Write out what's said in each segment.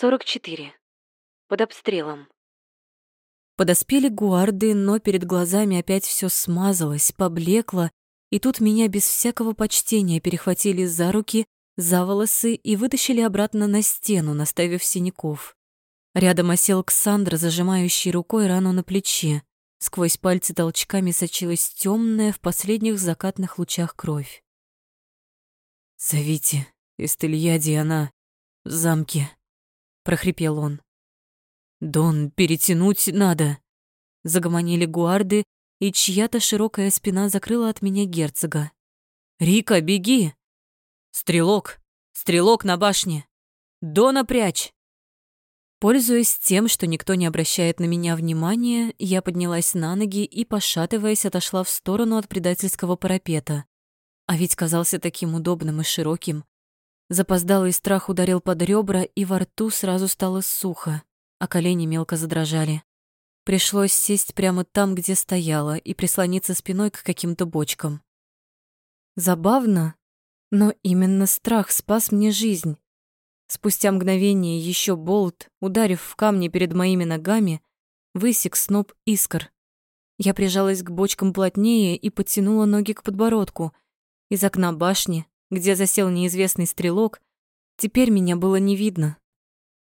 44. Под обстрелом. Подоспели гуарды, но перед глазами опять все смазалось, поблекло, и тут меня без всякого почтения перехватили за руки, за волосы и вытащили обратно на стену, наставив синяков. Рядом осел Ксандр, зажимающий рукой рану на плече. Сквозь пальцы толчками сочилась темная в последних закатных лучах кровь. «Зовите, Эстельяди, она в замке», — прохрипел он. «Дон, перетянуть надо!» Загомонили гуарды, и чья-то широкая спина закрыла от меня герцога. «Рика, беги!» «Стрелок! Стрелок на башне! Дона прячь!» Пользуясь тем, что никто не обращает на меня внимания, я поднялась на ноги и, пошатываясь, отошла в сторону от предательского парапета. А ведь казался таким удобным и широким. Запоздалый страх ударил под ребра, и во рту сразу стало сухо, а колени мелко задрожали. Пришлось сесть прямо там, где стояла, и прислониться спиной к каким-то бочкам. Забавно, но именно страх спас мне жизнь. Спустя мгновение еще болт, ударив в камни перед моими ногами, высек сноп искр. Я прижалась к бочкам плотнее и подтянула ноги к подбородку. Из окна башни, где засел неизвестный стрелок, теперь меня было не видно.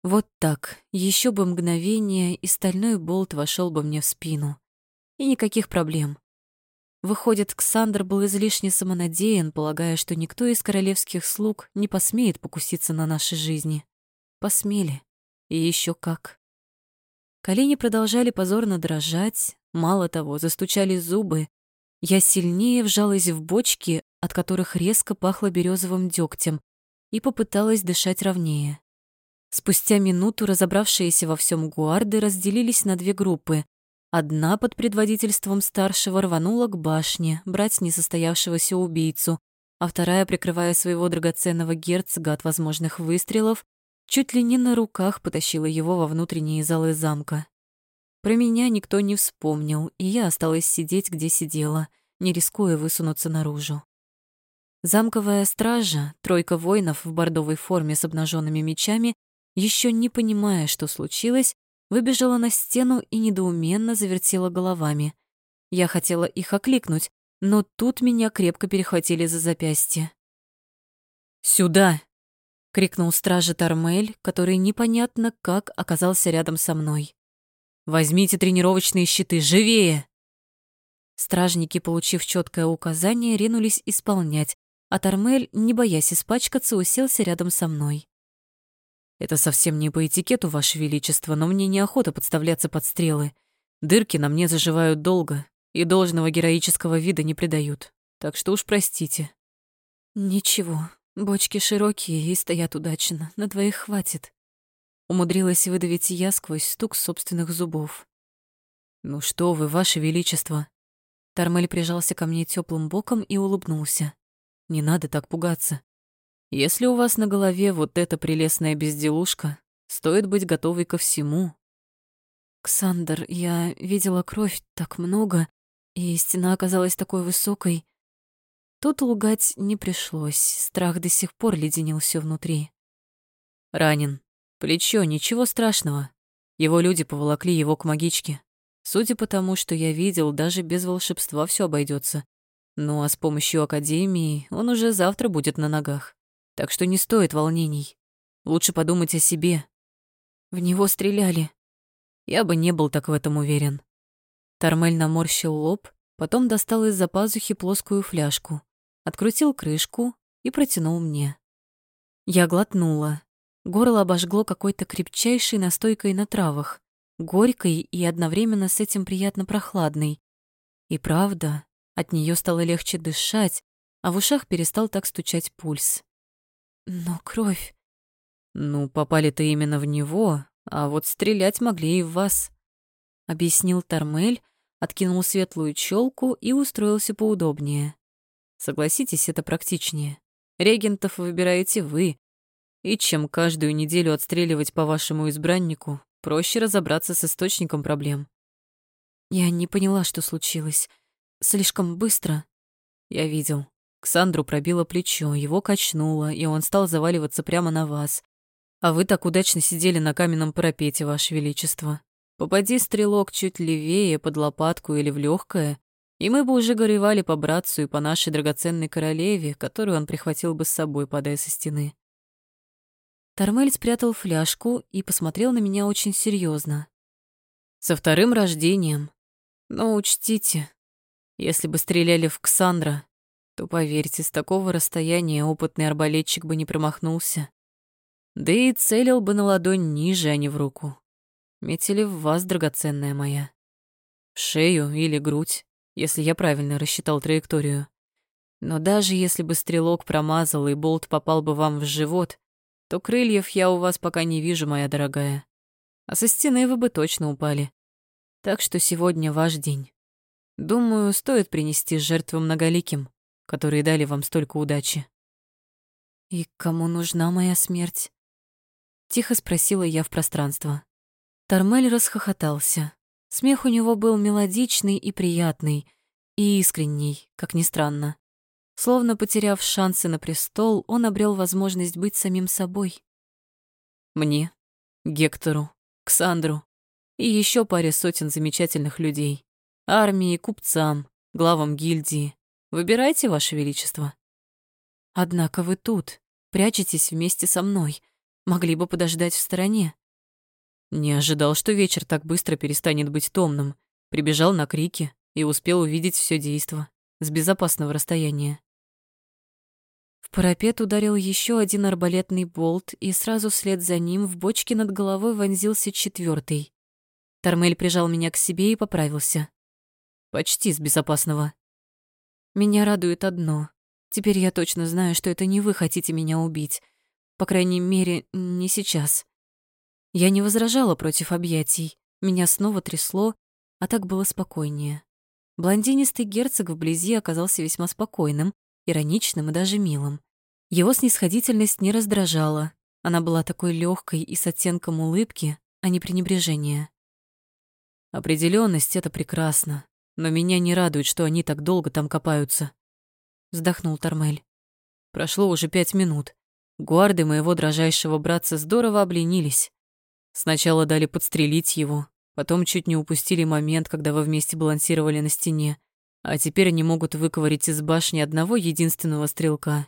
Вот так, еще бы мгновение, и стальной болт вошел бы мне в спину. И никаких проблем. Выходит, Ксандр был излишне самонадеян, полагая, что никто из королевских слуг не посмеет покуситься на наши жизни. Посмели. И еще как. Колени продолжали позорно дрожать, мало того, застучали зубы. Я сильнее вжалась в бочки, от которых резко пахло березовым дегтем, и попыталась дышать ровнее. Спустя минуту разобравшиеся во всем гуарды разделились на две группы. Одна под предводительством старшего рванула к башне брать несостоявшегося убийцу, а вторая, прикрывая своего драгоценного герцога от возможных выстрелов, чуть ли не на руках потащила его во внутренние залы замка. Про меня никто не вспомнил, и я осталась сидеть, где сидела, не рискуя высунуться наружу. Замковая стража, тройка воинов в бордовой форме с обнаженными мечами, еще не понимая, что случилось, выбежала на стену и недоуменно завертела головами. Я хотела их окликнуть, но тут меня крепко перехватили за запястье. «Сюда!» — крикнул стража Тармель, который непонятно как оказался рядом со мной. «Возьмите тренировочные щиты, живее!» Стражники, получив четкое указание, ринулись исполнять, а Тармель, не боясь испачкаться, уселся рядом со мной. Это совсем не по этикету, Ваше Величество, но мне неохота подставляться под стрелы. Дырки на мне заживают долго и должного героического вида не придают. Так что уж простите. Ничего, бочки широкие и стоят удачно, на двоих хватит. Умудрилась выдавить я сквозь стук собственных зубов. Ну что вы, Ваше Величество. Тармель прижался ко мне теплым боком и улыбнулся. Не надо так пугаться. Если у вас на голове вот эта прелестная безделушка, стоит быть готовой ко всему. Ксандр, я видела кровь так много, и стена оказалась такой высокой. Тут лгать не пришлось, страх до сих пор леденил все внутри. Ранен. Плечо, ничего страшного. Его люди поволокли его к магичке. Судя по тому, что я видел, даже без волшебства все обойдется. Ну а с помощью Академии он уже завтра будет на ногах. Так что не стоит волнений. Лучше подумать о себе. В него стреляли. Я бы не был так в этом уверен. Тормель наморщил лоб, потом достал из-за пазухи плоскую фляжку, открутил крышку и протянул мне. Я глотнула. Горло обожгло какой-то крепчайшей настойкой на травах, горькой и одновременно с этим приятно прохладной. И правда, от нее стало легче дышать, а в ушах перестал так стучать пульс. Но кровь... Ну, попали-то именно в него, а вот стрелять могли и в вас. Объяснил Тармель, откинул светлую челку и устроился поудобнее. Согласитесь, это практичнее. Регентов выбираете вы. И чем каждую неделю отстреливать по вашему избраннику, проще разобраться с источником проблем. Я не поняла, что случилось. Слишком быстро. Я видел. Ксандру пробило плечо, его качнуло, и он стал заваливаться прямо на вас. А вы так удачно сидели на каменном парапете, Ваше Величество. Попади стрелок чуть левее, под лопатку или в легкое, и мы бы уже горевали по братцу и по нашей драгоценной королеве, которую он прихватил бы с собой, падая со стены. Тормель спрятал фляжку и посмотрел на меня очень серьезно. Со вторым рождением. Но учтите, если бы стреляли в Ксандра, то, поверьте, с такого расстояния опытный арбалетчик бы не промахнулся. Да и целил бы на ладонь ниже, а не в руку. Метили в вас, драгоценная моя. В шею или грудь если я правильно рассчитал траекторию. Но даже если бы стрелок промазал и болт попал бы вам в живот, то крыльев я у вас пока не вижу, моя дорогая. А со стены вы бы точно упали. Так что сегодня ваш день. Думаю, стоит принести жертву многоликим, которые дали вам столько удачи. «И кому нужна моя смерть?» Тихо спросила я в пространство. Тормель расхохотался. Смех у него был мелодичный и приятный, и искренний, как ни странно. Словно потеряв шансы на престол, он обрел возможность быть самим собой. Мне, Гектору, Ксандру и еще паре сотен замечательных людей. Армии, купцам, главам гильдии. Выбирайте, Ваше Величество. Однако вы тут, прячетесь вместе со мной. Могли бы подождать в стороне. Не ожидал, что вечер так быстро перестанет быть томным. Прибежал на крики и успел увидеть все действо с безопасного расстояния. Парапет ударил еще один арбалетный болт, и сразу вслед за ним в бочке над головой вонзился четвертый. Тормель прижал меня к себе и поправился. Почти с безопасного. Меня радует одно. Теперь я точно знаю, что это не вы хотите меня убить. По крайней мере, не сейчас. Я не возражала против объятий. Меня снова трясло, а так было спокойнее. Блондинистый герцог вблизи оказался весьма спокойным, ироничным и даже милым. Его снисходительность не раздражала. Она была такой легкой и с оттенком улыбки, а не пренебрежения. Определенность это прекрасно, но меня не радует, что они так долго там копаются. Вздохнул Тормель. Прошло уже пять минут. Гуарды моего дрожайшего братца здорово обленились. Сначала дали подстрелить его, потом чуть не упустили момент, когда вы вместе балансировали на стене, а теперь они могут выковырить из башни одного единственного стрелка.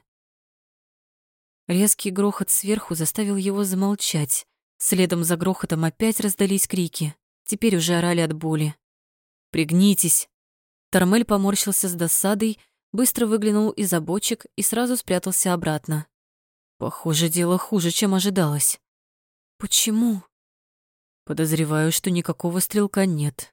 Резкий грохот сверху заставил его замолчать. Следом за грохотом опять раздались крики. Теперь уже орали от боли. «Пригнитесь!» Тормель поморщился с досадой, быстро выглянул из обочек и сразу спрятался обратно. Похоже, дело хуже, чем ожидалось. «Почему?» Подозреваю, что никакого стрелка нет.